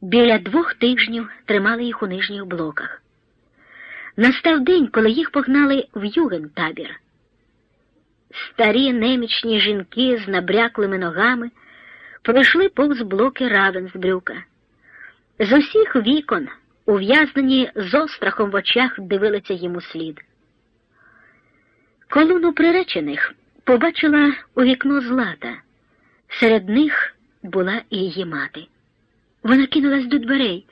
Біля двох тижнів тримали їх у нижніх блоках. Настав день, коли їх погнали в югентабір. Старі немічні жінки з набряклими ногами пройшли повз блоки Равенсбрюка. З усіх вікон, ув'язнені з острахом в очах, дивилися йому слід. Колону приречених побачила у вікно злата. Серед них була і її мати. Вона кинулась до дверей,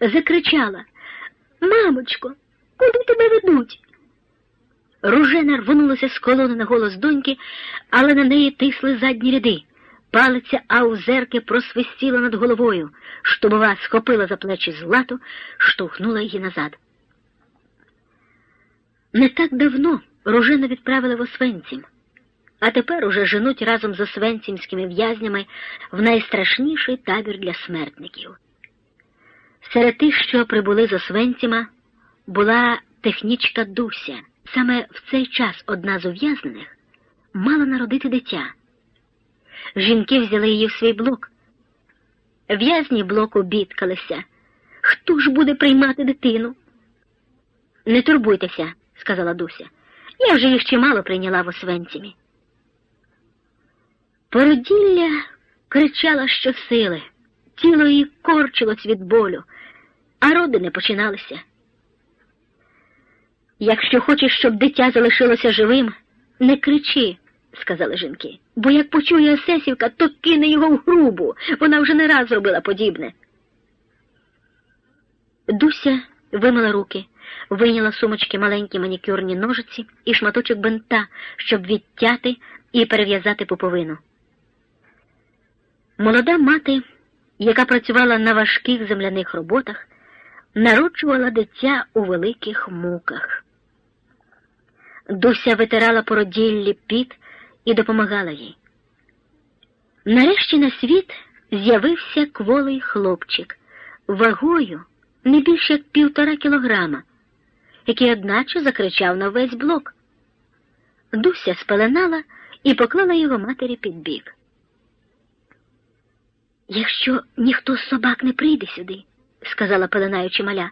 закричала Мамочко, куди тебе ведуть? Ружена рвонулася з колони на голос доньки, але на неї тисли задні ряди. Палиця аузерки просвистіла над головою, штубова схопила за плечі злату, штовхнула її назад. Не так давно Ружена відправили в Освенцім, а тепер уже женуть разом з освенцімськими в'язнями в найстрашніший табір для смертників. Серед тих, що прибули з Освенціма, була технічка Дуся. Саме в цей час одна з ув'язнених мала народити дитя. Жінки взяли її в свій блок. В'язні блоку бідкалися. Хто ж буде приймати дитину? Не турбуйтеся, сказала Дуся. Я вже їх чимало прийняла в Освенцімі. Породілля кричала щосили, тіло її корчилось від болю, а роди не починалися. Якщо хочеш, щоб дитя залишилося живим, не кричи, сказали жінки, бо як почує Осесівка, то кине його в грубу. Вона вже не раз робила подібне. Дуся вимила руки, вийняла сумочки маленькі манікюрні ножиці і шматочок бинта, щоб відтяти і перев'язати пуповину. Молода мати, яка працювала на важких земляних роботах, народжувала дитя у великих муках. Дуся витирала породіллі піт і допомагала їй. Нарешті на світ з'явився кволий хлопчик вагою не більше як півтора кілограма, який одначе закричав на весь блок. Дуся спеленала і поклала його матері під бік. Якщо ніхто з собак не прийде сюди, сказала пеленаючи маля,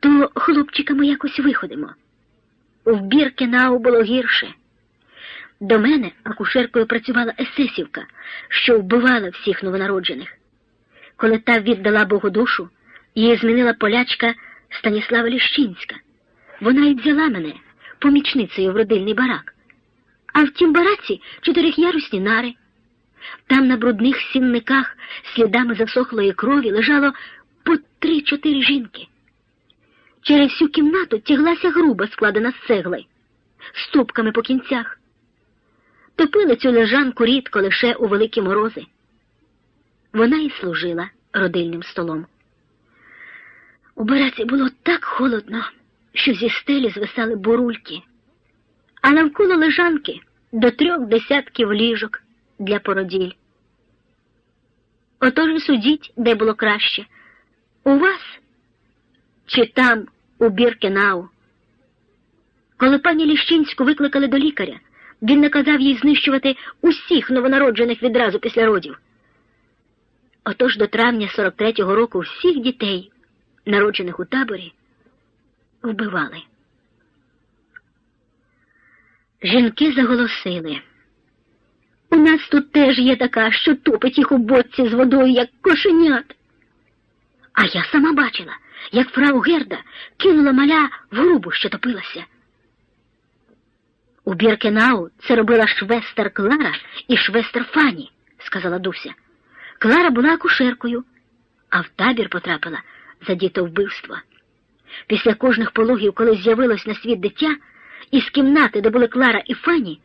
то хлопчика ми якось виходимо. В Біркенау було гірше. До мене акушеркою працювала есесівка, що вбивала всіх новонароджених. Коли та віддала Богу душу, її змінила полячка Станіслава Ліщинська. Вона й взяла мене помічницею в родильний барак. А в тім бараці чотирихярусні нари. Там на брудних сінниках слідами засохлої крові лежало по три-чотири жінки. Через всю кімнату тяглася груба, складена з цегли, ступками по кінцях. Топили цю лежанку рідко лише у великі морози. Вона і служила родильним столом. У бараці було так холодно, що зі стелі звисали бурульки, а навколо лежанки до трьох десятків ліжок для породіль. Отож і судіть, де було краще у вас чи там, у Біркенау. Коли пані Ліщинську викликали до лікаря, він наказав їй знищувати усіх новонароджених відразу після родів. Отож до травня 43-го року всіх дітей, народжених у таборі, вбивали. Жінки заголосили. У нас тут теж є така, що топить їх у боці з водою, як кошенят. А я сама бачила, як фрау Герда кинула маля в грубу, що топилася. У Біркенау це робила швестер Клара і швестер Фані, сказала Дуся. Клара була акушеркою, а в табір потрапила за дітовбивство. Після кожних пологів, коли з'явилось на світ дитя, із кімнати, де були Клара і Фані,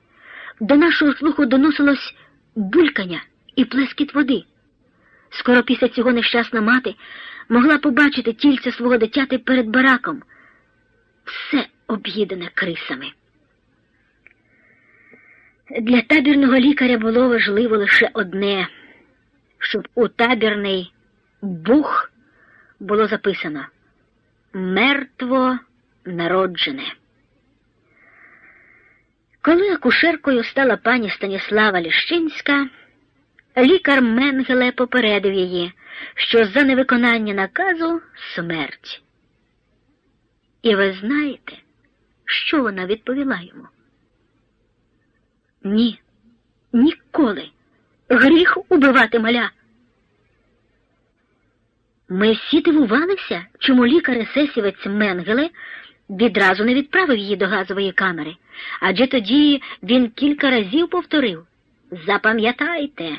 до нашого слуху доносилось булькання і плескіт води. Скоро після цього нещасна мати могла побачити тільце свого дитяти перед бараком, все об'їдане крисами. Для табірного лікаря було важливо лише одне, щоб у табірний бух було записано мертво народжене. Коли акушеркою стала пані Станіслава Ліщинська, лікар Менгеле попередив її, що за невиконання наказу смерть. І ви знаєте, що вона відповіла йому? Ні, ніколи. Гріх убивати маля. Ми всі дивувалися, чому лікар есесівець Менгеле відразу не відправив її до газової камери, адже тоді він кілька разів повторив Запам'ятайте,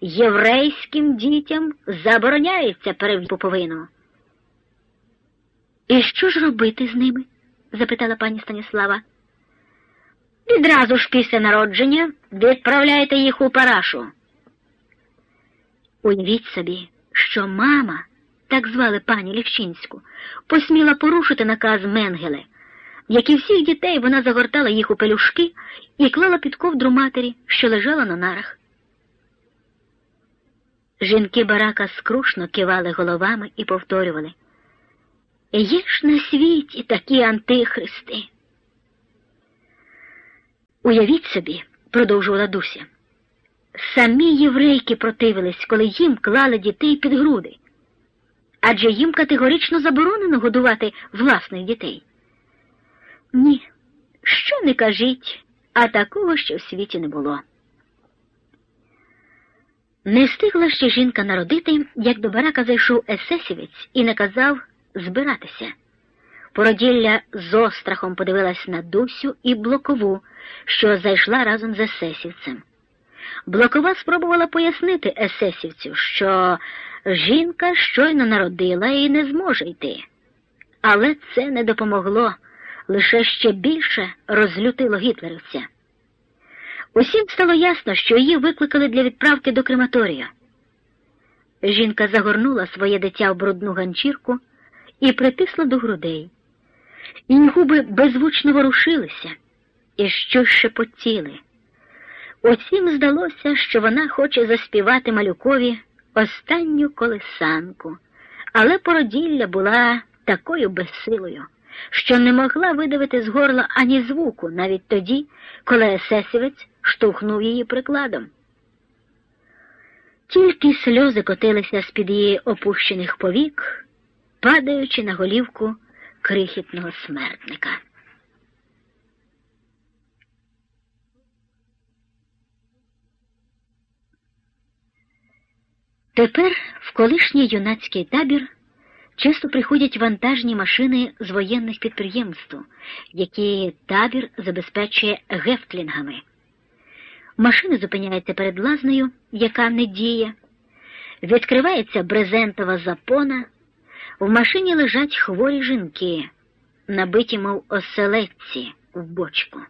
єврейським дітям забороняється перепуповину. І що ж робити з ними? запитала пані Станіслава. Відразу ж після народження відправляйте їх у парашу. Уявіть собі, що мама, так звали пані Лівчинську, посміла порушити наказ Менгеле, як і всіх дітей вона загортала їх у пелюшки і клала під ковдру матері, що лежала на нарах. Жінки барака скрушно кивали головами і повторювали Є ж на світі такі антихристи. Уявіть собі, продовжувала Дуся, самі єврейки противились, коли їм клали дітей під груди, адже їм категорично заборонено годувати власних дітей. Ні, що не кажіть, а такого ще в світі не було. Не встигла ще жінка народити, як до барака зайшов есесівець і наказав збиратися. Породілля з острахом подивилась на Дусю і Блокову, що зайшла разом з есесівцем. Блокова спробувала пояснити есесівцю, що жінка щойно народила і не зможе йти. Але це не допомогло, лише ще більше розлютило гітлерівця. Усім стало ясно, що її викликали для відправки до крематорія. Жінка загорнула своє дитя в брудну ганчірку і притисла до грудей. Її губи беззвучно ворушилися і щось шепотіли. Усім здалося, що вона хоче заспівати малюкові останню колесанку, але породілля була такою безсилою, що не могла видавити з горла ані звуку навіть тоді, коли есесівець штовхнув її прикладом. Тільки сльози котилися з під її опущених повік, падаючи на голівку крихітного смертника. Тепер в колишній юнацький табір часто приходять вантажні машини з воєнних підприємств, які табір забезпечує гефтлінгами. Машина зупиняється перед лазнею, яка не діє, відкривається брезентова запона, в машині лежать хворі жінки, набиті, мов оселедці в бочку.